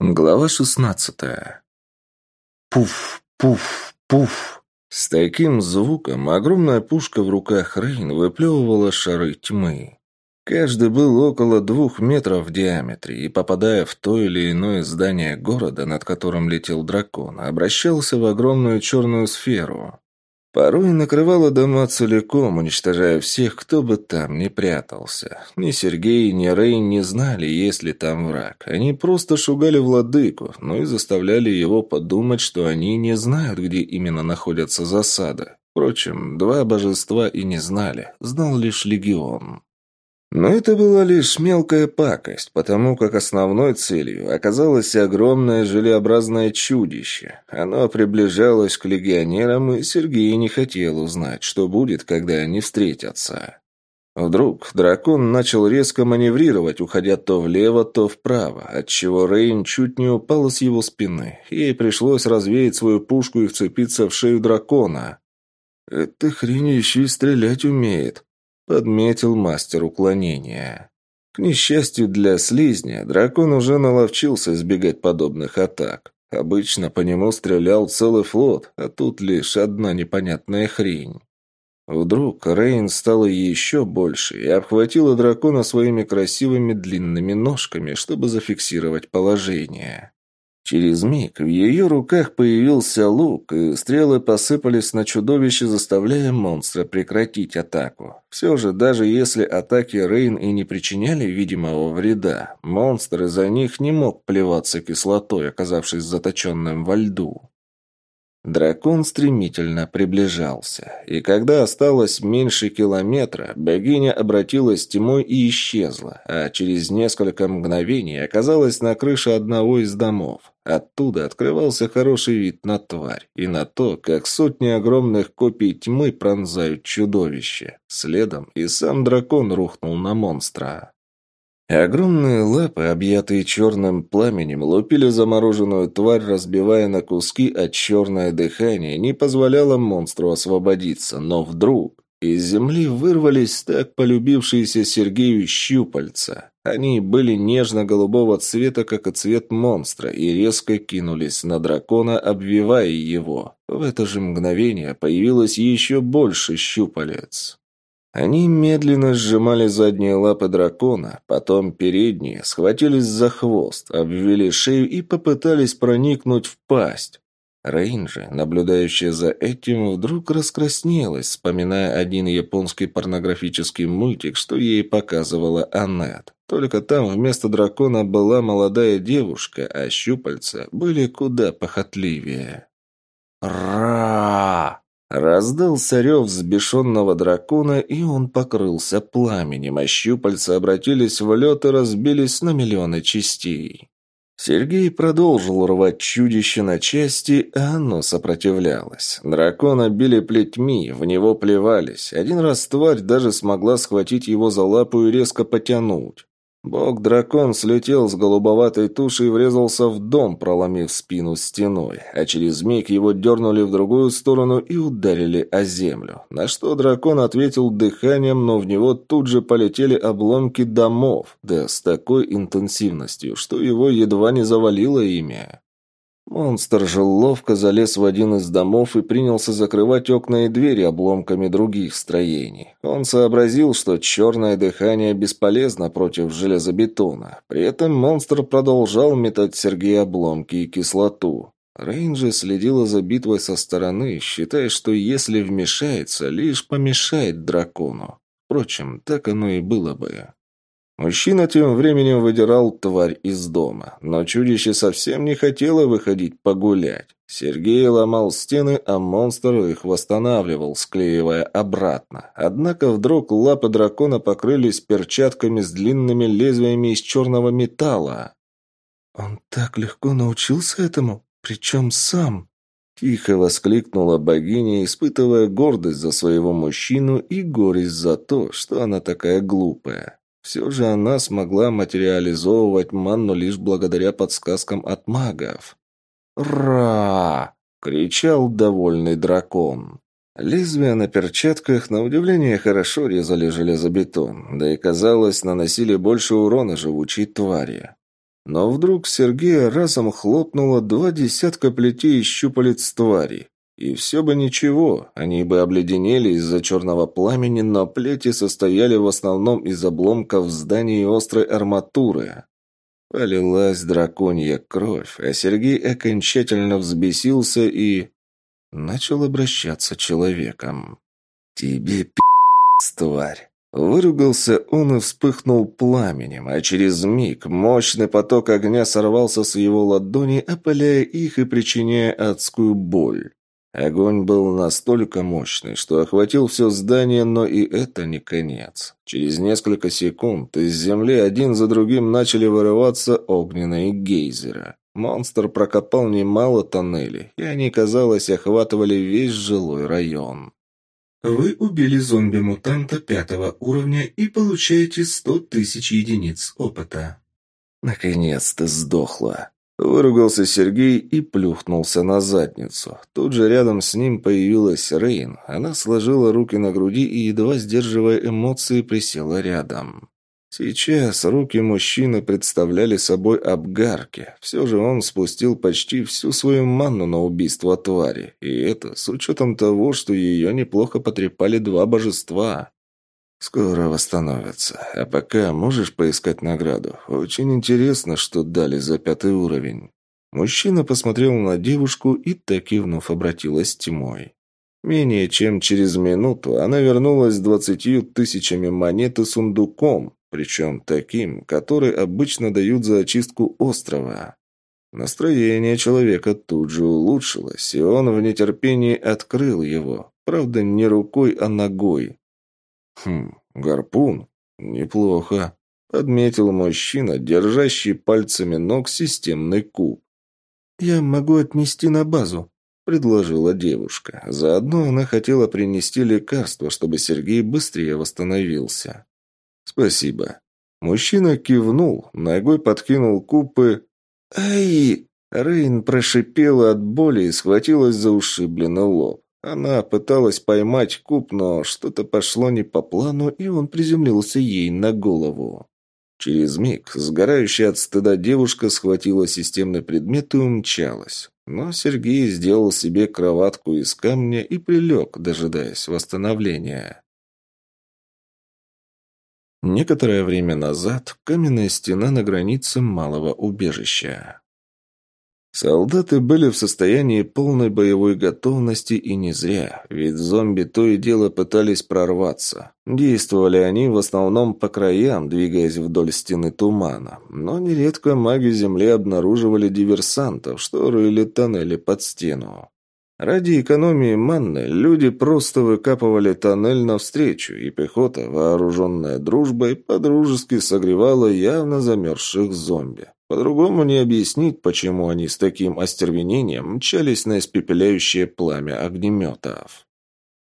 Глава шестнадцатая. Пуф, пуф, пуф. С таким звуком огромная пушка в руках Рейн выплевывала шары тьмы. Каждый был около двух метров в диаметре, и, попадая в то или иное здание города, над которым летел дракон, обращался в огромную черную сферу. Порой накрывала дома целиком, уничтожая всех, кто бы там ни прятался. Ни Сергей, ни Рейн не знали, есть ли там враг. Они просто шугали владыку, но и заставляли его подумать, что они не знают, где именно находятся засады. Впрочем, два божества и не знали, знал лишь легион. Но это была лишь мелкая пакость, потому как основной целью оказалось огромное желеобразное чудище. Оно приближалось к легионерам, и Сергей не хотел узнать, что будет, когда они встретятся. Вдруг дракон начал резко маневрировать, уходя то влево, то вправо, отчего Рейн чуть не упала с его спины. Ей пришлось развеять свою пушку и вцепиться в шею дракона. «Эта хрень еще и стрелять умеет», подметил мастер уклонения. К несчастью для слизня, дракон уже наловчился избегать подобных атак. Обычно по нему стрелял целый флот, а тут лишь одна непонятная хрень. Вдруг Рейн стала еще больше и обхватила дракона своими красивыми длинными ножками, чтобы зафиксировать положение. Через миг в ее руках появился лук, и стрелы посыпались на чудовище, заставляя монстра прекратить атаку. Все же, даже если атаки Рейн и не причиняли видимого вреда, монстр из-за них не мог плеваться кислотой, оказавшись заточенным во льду. Дракон стремительно приближался, и когда осталось меньше километра, богиня обратилась тьмой и исчезла, а через несколько мгновений оказалась на крыше одного из домов. Оттуда открывался хороший вид на тварь и на то, как сотни огромных копий тьмы пронзают чудовище. Следом и сам дракон рухнул на монстра. Огромные лапы, объятые черным пламенем, лупили замороженную тварь, разбивая на куски, а черное дыхание не позволяло монстру освободиться. Но вдруг из земли вырвались так полюбившиеся Сергею щупальца. Они были нежно-голубого цвета, как и цвет монстра, и резко кинулись на дракона, обвивая его. В это же мгновение появилось еще больше щупалец. Они медленно сжимали задние лапы дракона, потом передние, схватились за хвост, обвели шею и попытались проникнуть в пасть. Рейнджи, наблюдающая за этим, вдруг раскраснелась, вспоминая один японский порнографический мультик, что ей показывала Аннет. Только там вместо дракона была молодая девушка, а щупальца были куда похотливее. «Ра!» Раздался рев взбешенного дракона, и он покрылся пламенем, а щупальца обратились в лед и разбились на миллионы частей. Сергей продолжил рвать чудище на части, а оно сопротивлялось. Дракона били плетьми, в него плевались. Один раз тварь даже смогла схватить его за лапу и резко потянуть. Бог-дракон слетел с голубоватой туши и врезался в дом, проломив спину стеной, а через миг его дернули в другую сторону и ударили о землю. На что дракон ответил дыханием, но в него тут же полетели обломки домов, да с такой интенсивностью, что его едва не завалило имя. Монстр же ловко залез в один из домов и принялся закрывать окна и двери обломками других строений. Он сообразил, что черное дыхание бесполезно против железобетона. При этом монстр продолжал метать Сергея обломки и кислоту. Рейнджи следила за битвой со стороны, считая, что если вмешается, лишь помешает дракону. Впрочем, так оно и было бы. Мужчина тем временем выдирал тварь из дома, но чудище совсем не хотело выходить погулять. Сергей ломал стены, а монстр их восстанавливал, склеивая обратно. Однако вдруг лапы дракона покрылись перчатками с длинными лезвиями из черного металла. «Он так легко научился этому, причем сам!» Тихо воскликнула богиня, испытывая гордость за своего мужчину и горесть за то, что она такая глупая. Все же она смогла материализовывать манну лишь благодаря подсказкам от магов. «Ра!» — кричал довольный дракон. Лезвия на перчатках, на удивление, хорошо резали железобетон, да и, казалось, наносили больше урона живучей твари. Но вдруг Сергея разом хлопнуло два десятка плетей и щупалец твари. И все бы ничего, они бы обледенели из-за черного пламени, но плети состояли в основном из обломков зданий и острой арматуры. Полилась драконья кровь, а Сергей окончательно взбесился и... начал обращаться человеком. «Тебе пи***ц, тварь!» Выругался он и вспыхнул пламенем, а через миг мощный поток огня сорвался с его ладони, опаляя их и причиняя адскую боль. Огонь был настолько мощный, что охватил все здание, но и это не конец. Через несколько секунд из земли один за другим начали вырываться огненные гейзеры. Монстр прокопал немало тоннелей, и они, казалось, охватывали весь жилой район. Вы убили зомби-мутанта пятого уровня и получаете сто тысяч единиц опыта. Наконец-то сдохла. Выругался Сергей и плюхнулся на задницу. Тут же рядом с ним появилась Рейн. Она сложила руки на груди и, едва сдерживая эмоции, присела рядом. Сейчас руки мужчины представляли собой обгарки. Все же он спустил почти всю свою манну на убийство твари. И это с учетом того, что ее неплохо потрепали два божества. «Скоро восстановятся. А пока можешь поискать награду? Очень интересно, что дали за пятый уровень». Мужчина посмотрел на девушку и так кивнув обратилась тьмой. Менее чем через минуту она вернулась с двадцатью тысячами монет и сундуком, причем таким, который обычно дают за очистку острова. Настроение человека тут же улучшилось, и он в нетерпении открыл его, правда не рукой, а ногой. «Хм, гарпун? Неплохо», — отметил мужчина, держащий пальцами ног системный куб. «Я могу отнести на базу», — предложила девушка. Заодно она хотела принести лекарство, чтобы Сергей быстрее восстановился. «Спасибо». Мужчина кивнул, ногой подкинул куб и... «Ай!» Рейн прошипела от боли и схватилась за ушибленный лоб. Она пыталась поймать куб, но что-то пошло не по плану, и он приземлился ей на голову. Через миг сгорающая от стыда девушка схватила системный предмет и умчалась. Но Сергей сделал себе кроватку из камня и прилег, дожидаясь восстановления. Некоторое время назад каменная стена на границе малого убежища. Солдаты были в состоянии полной боевой готовности и не зря, ведь зомби то и дело пытались прорваться. Действовали они в основном по краям, двигаясь вдоль стены тумана, но нередко маги Земли обнаруживали диверсантов, что рыли тоннели под стену. Ради экономии манны люди просто выкапывали тоннель навстречу, и пехота, вооруженная дружбой, подружески согревала явно замерзших зомби. По-другому не объяснить, почему они с таким остервенением мчались на испепеляющее пламя огнеметов.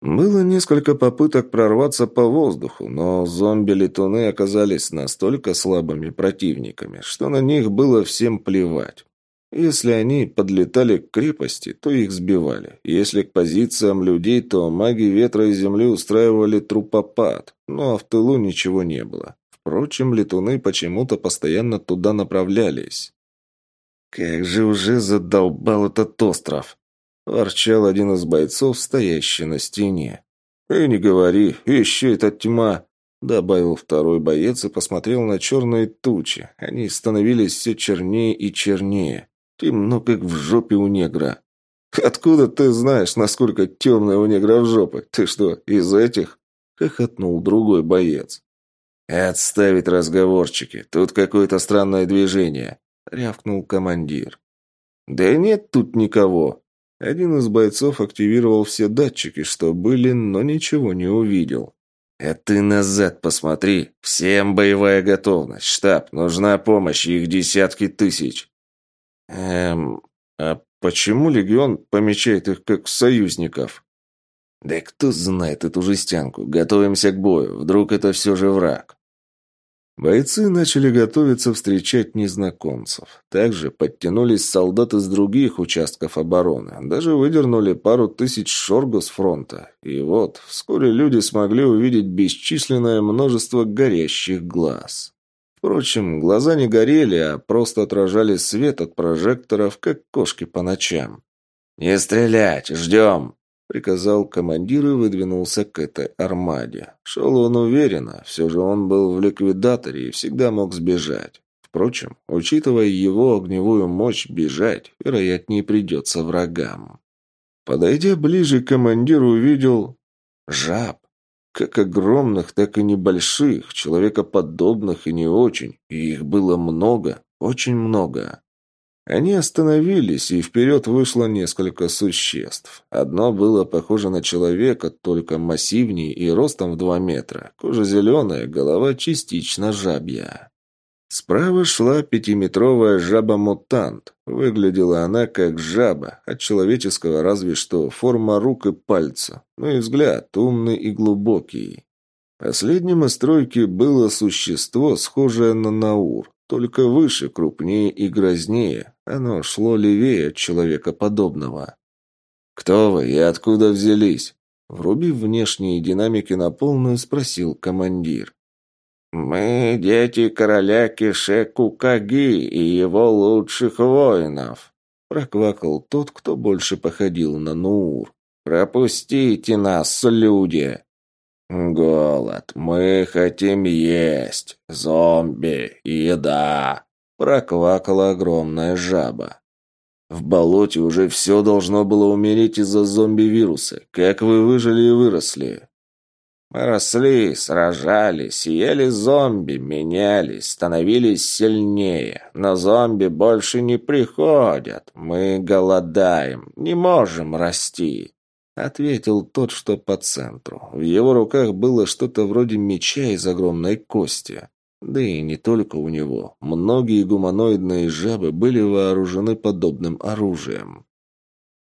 Было несколько попыток прорваться по воздуху, но зомби-летуны оказались настолько слабыми противниками, что на них было всем плевать. Если они подлетали к крепости, то их сбивали. Если к позициям людей, то маги ветра и земли устраивали трупопад, ну а в тылу ничего не было. Впрочем, летуны почему-то постоянно туда направлялись. «Как же уже задолбал этот остров!» – ворчал один из бойцов, стоящий на стене. «И не говори, еще эта тьма!» Добавил второй боец и посмотрел на черные тучи. Они становились все чернее и чернее. Темно, как в жопе у негра. «Откуда ты знаешь, насколько темная у негра в жопе? Ты что, из этих?» — хохотнул другой боец. «Отставить разговорчики. Тут какое-то странное движение», — рявкнул командир. «Да нет тут никого». Один из бойцов активировал все датчики, что были, но ничего не увидел. «А ты назад посмотри. Всем боевая готовность. Штаб, нужна помощь, их десятки тысяч». Эм, а почему легион помечает их как союзников? Да кто знает эту жестянку. Готовимся к бою. Вдруг это все же враг. Бойцы начали готовиться встречать незнакомцев. Также подтянулись солдаты с других участков обороны. Даже выдернули пару тысяч шоргу с фронта. И вот, вскоре люди смогли увидеть бесчисленное множество горящих глаз. Впрочем, глаза не горели, а просто отражали свет от прожекторов, как кошки по ночам. «Не стрелять! Ждем!» — приказал командир и выдвинулся к этой армаде. Шел он уверенно, все же он был в ликвидаторе и всегда мог сбежать. Впрочем, учитывая его огневую мощь, бежать, вероятнее, придется врагам. Подойдя ближе, командир увидел жаб. Как огромных, так и небольших, человекоподобных и не очень. И их было много, очень много. Они остановились, и вперед вышло несколько существ. Одно было похоже на человека, только массивнее и ростом в два метра. Кожа зеленая, голова частично жабья. Справа шла пятиметровая жаба-мутант. Выглядела она как жаба, от человеческого разве что форма рук и пальца, но и взгляд умный и глубокий. Последним из тройки было существо, схожее на Наур, только выше, крупнее и грознее. Оно шло левее от человека подобного. «Кто вы и откуда взялись?» Врубив внешние динамики на полную, спросил командир. «Мы дети короля Кишеку Каги и его лучших воинов», — проквакал тот, кто больше походил на Нуур. «Пропустите нас, люди!» «Голод. Мы хотим есть. Зомби. Еда!» — проквакала огромная жаба. «В болоте уже все должно было умереть из-за зомби-вируса. Как вы выжили и выросли?» Мы росли, сражались, ели зомби, менялись, становились сильнее. Но зомби больше не приходят. Мы голодаем, не можем расти. Ответил тот, что по центру. В его руках было что-то вроде меча из огромной кости. Да и не только у него. Многие гуманоидные жабы были вооружены подобным оружием.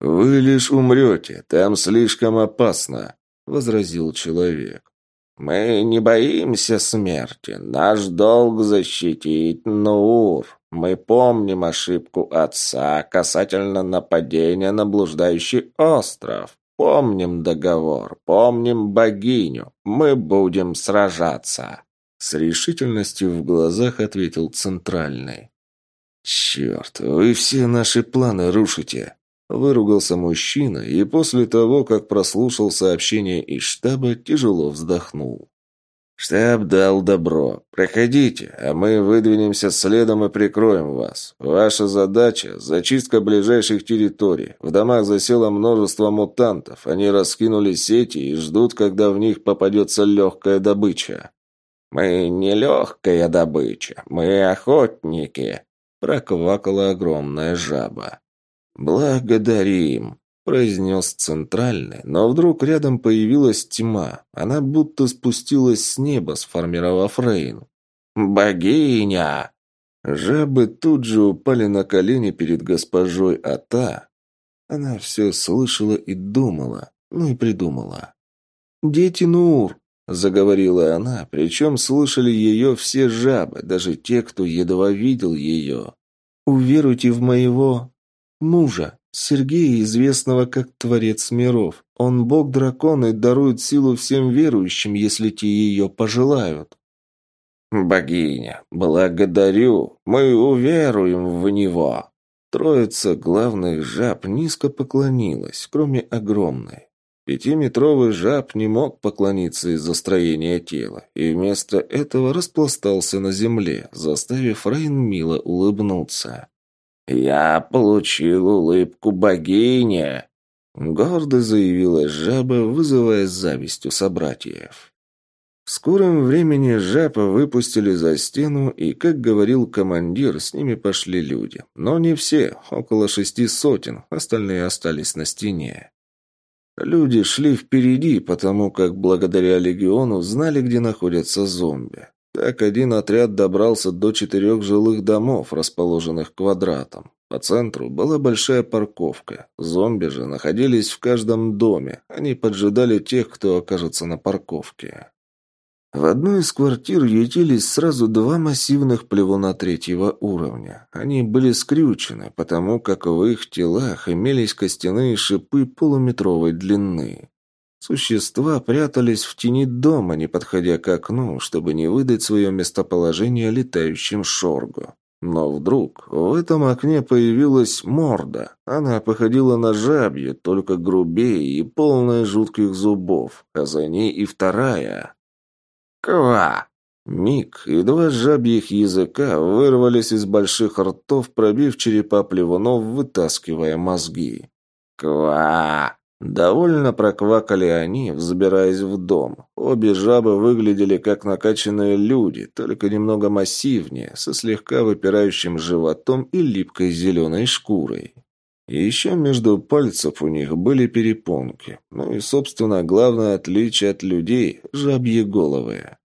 «Вы лишь умрете, там слишком опасно», — возразил человек. «Мы не боимся смерти. Наш долг защитить Нуур. Мы помним ошибку отца касательно нападения на блуждающий остров. Помним договор, помним богиню. Мы будем сражаться». С решительностью в глазах ответил Центральный. «Черт, вы все наши планы рушите!» Выругался мужчина и после того, как прослушал сообщение из штаба, тяжело вздохнул. «Штаб дал добро. Проходите, а мы выдвинемся следом и прикроем вас. Ваша задача – зачистка ближайших территорий. В домах засело множество мутантов. Они раскинули сети и ждут, когда в них попадется легкая добыча». «Мы не легкая добыча, мы охотники», – проквакала огромная жаба. «Благодарим», — произнес центральный, но вдруг рядом появилась тьма. Она будто спустилась с неба, сформировав Рейн. «Богиня!» Жабы тут же упали на колени перед госпожой Ата. Она все слышала и думала, ну и придумала. «Дети Нур!» — заговорила она, причем слышали ее все жабы, даже те, кто едва видел ее. «Уверуйте в моего мужа, Сергея, известного как Творец миров. Он бог-дракон и дарует силу всем верующим, если те ее пожелают. «Богиня, благодарю, мы уверуем в него!» Троица главных жаб низко поклонилась, кроме огромной. Пятиметровый жаб не мог поклониться из-за строения тела, и вместо этого распластался на земле, заставив Рейн мило улыбнуться. «Я получил улыбку богини!» Гордо заявила жаба, вызывая зависть у собратьев. В скором времени жаба выпустили за стену, и, как говорил командир, с ними пошли люди. Но не все, около шести сотен, остальные остались на стене. Люди шли впереди, потому как благодаря легиону знали, где находятся зомби. Так один отряд добрался до четырех жилых домов, расположенных квадратом. По центру была большая парковка. Зомби же находились в каждом доме. Они поджидали тех, кто окажется на парковке. В одной из квартир ютились сразу два массивных плевуна третьего уровня. Они были скрючены, потому как в их телах имелись костяные шипы полуметровой длины. Существа прятались в тени дома, не подходя к окну, чтобы не выдать свое местоположение летающим шоргу. Но вдруг в этом окне появилась морда. Она походила на жабье, только грубее и полная жутких зубов, а за ней и вторая. «Ква!» Миг, и два жабьих языка вырвались из больших ртов, пробив черепа плевунов, вытаскивая мозги. «Ква!» Довольно проквакали они, взбираясь в дом. Обе жабы выглядели как накачанные люди, только немного массивнее, со слегка выпирающим животом и липкой зеленой шкурой. И еще между пальцев у них были перепонки. Ну и, собственно, главное отличие от людей – жабьи головы.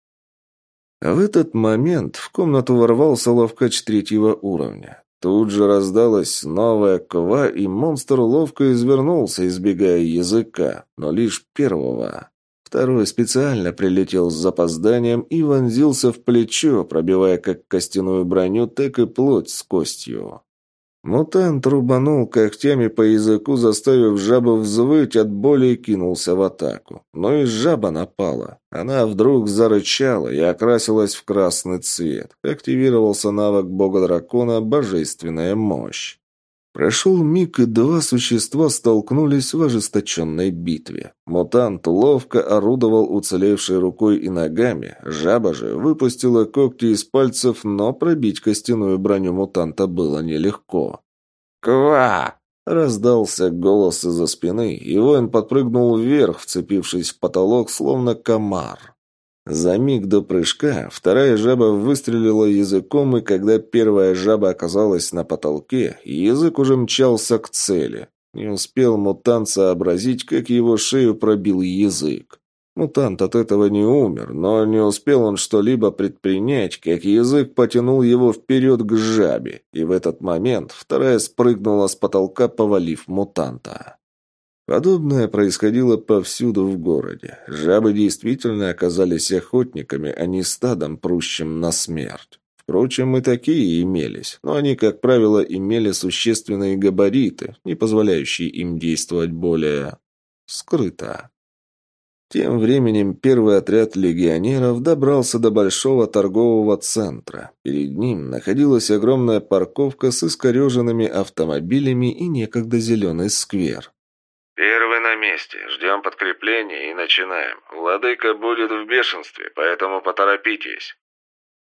В этот момент в комнату ворвался ловкач третьего уровня. Тут же раздалась новая ква, и монстр ловко извернулся, избегая языка, но лишь первого. Второй специально прилетел с запозданием и вонзился в плечо, пробивая как костяную броню, так и плоть с костью. Мутант рубанул когтями по языку, заставив жабу взвыть от боли и кинулся в атаку. Но и жаба напала. Она вдруг зарычала и окрасилась в красный цвет. Активировался навык бога-дракона «Божественная мощь». Прошел миг, и два существа столкнулись в ожесточенной битве. Мутант ловко орудовал уцелевшей рукой и ногами, жаба же выпустила когти из пальцев, но пробить костяную броню мутанта было нелегко. «Ква!» – раздался голос из-за спины, и воин подпрыгнул вверх, вцепившись в потолок, словно комар. За миг до прыжка вторая жаба выстрелила языком, и когда первая жаба оказалась на потолке, язык уже мчался к цели. Не успел мутант сообразить, как его шею пробил язык. Мутант от этого не умер, но не успел он что-либо предпринять, как язык потянул его вперед к жабе, и в этот момент вторая спрыгнула с потолка, повалив мутанта. Подобное происходило повсюду в городе. Жабы действительно оказались охотниками, а не стадом, прущим на смерть. Впрочем, и такие имелись, но они, как правило, имели существенные габариты, не позволяющие им действовать более скрыто. Тем временем первый отряд легионеров добрался до большого торгового центра. Перед ним находилась огромная парковка с искореженными автомобилями и некогда зеленый сквер. «Первый на месте. Ждем подкрепления и начинаем. Владыка будет в бешенстве, поэтому поторопитесь».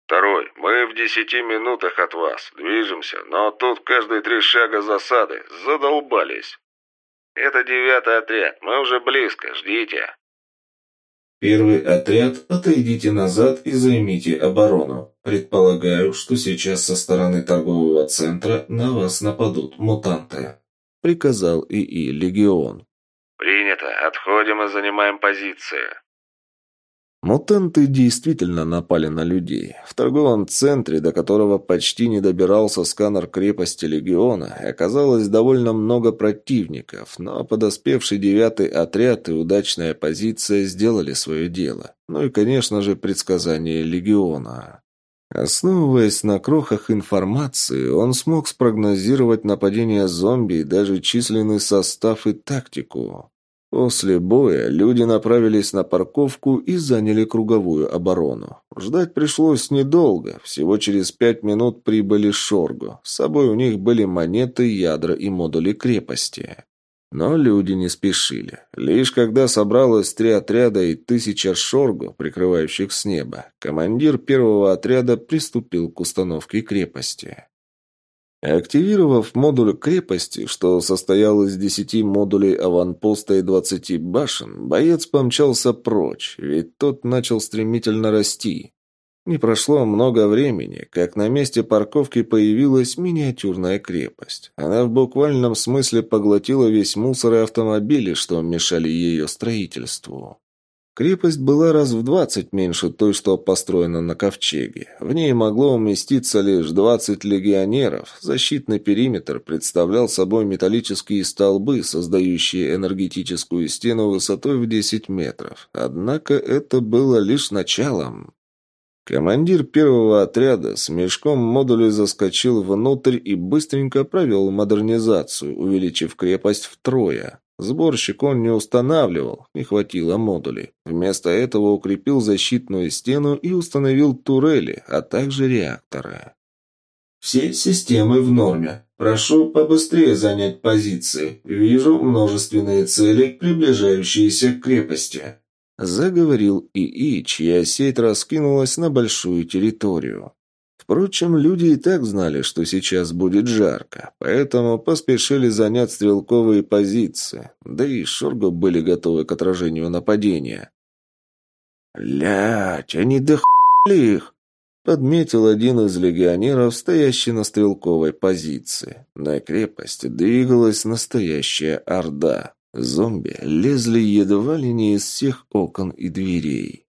«Второй. Мы в десяти минутах от вас. Движемся, но тут каждые три шага засады. Задолбались». «Это девятый отряд. Мы уже близко. Ждите». Первый отряд, отойдите назад и займите оборону. Предполагаю, что сейчас со стороны торгового центра на вас нападут мутанты. — приказал ИИ «Легион». «Принято. Отходим и занимаем позиции». Мутанты действительно напали на людей. В торговом центре, до которого почти не добирался сканер крепости Легиона, оказалось довольно много противников, но подоспевший девятый отряд и удачная позиция сделали свое дело. Ну и, конечно же, предсказание Легиона. Основываясь на крохах информации, он смог спрогнозировать нападение зомби и даже численный состав и тактику. После боя люди направились на парковку и заняли круговую оборону. Ждать пришлось недолго, всего через пять минут прибыли Шоргу. С собой у них были монеты, ядра и модули крепости. Но люди не спешили. Лишь когда собралось три отряда и тысяча шоргу, прикрывающих с неба, командир первого отряда приступил к установке крепости. Активировав модуль крепости, что состоял из десяти модулей аванпоста и двадцати башен, боец помчался прочь, ведь тот начал стремительно расти. Не прошло много времени, как на месте парковки появилась миниатюрная крепость. Она в буквальном смысле поглотила весь мусор и автомобили, что мешали ее строительству. Крепость была раз в двадцать меньше той, что построена на Ковчеге. В ней могло уместиться лишь двадцать легионеров. Защитный периметр представлял собой металлические столбы, создающие энергетическую стену высотой в десять метров. Однако это было лишь началом. Командир первого отряда с мешком модулей заскочил внутрь и быстренько провел модернизацию, увеличив крепость втрое. Сборщик он не устанавливал, не хватило модулей. Вместо этого укрепил защитную стену и установил турели, а также реакторы. Все системы в норме. Прошу побыстрее занять позиции. Вижу множественные цели, приближающиеся к крепости. Заговорил ИИ, чья сеть раскинулась на большую территорию. Впрочем, люди и так знали, что сейчас будет жарко, поэтому поспешили занять стрелковые позиции, да и шоргу были готовы к отражению нападения. «Лять, они дохули их!» Подметил один из легионеров, стоящий на стрелковой позиции. На крепость двигалась настоящая орда. Зомби лезли едва ли не из всех окон и дверей.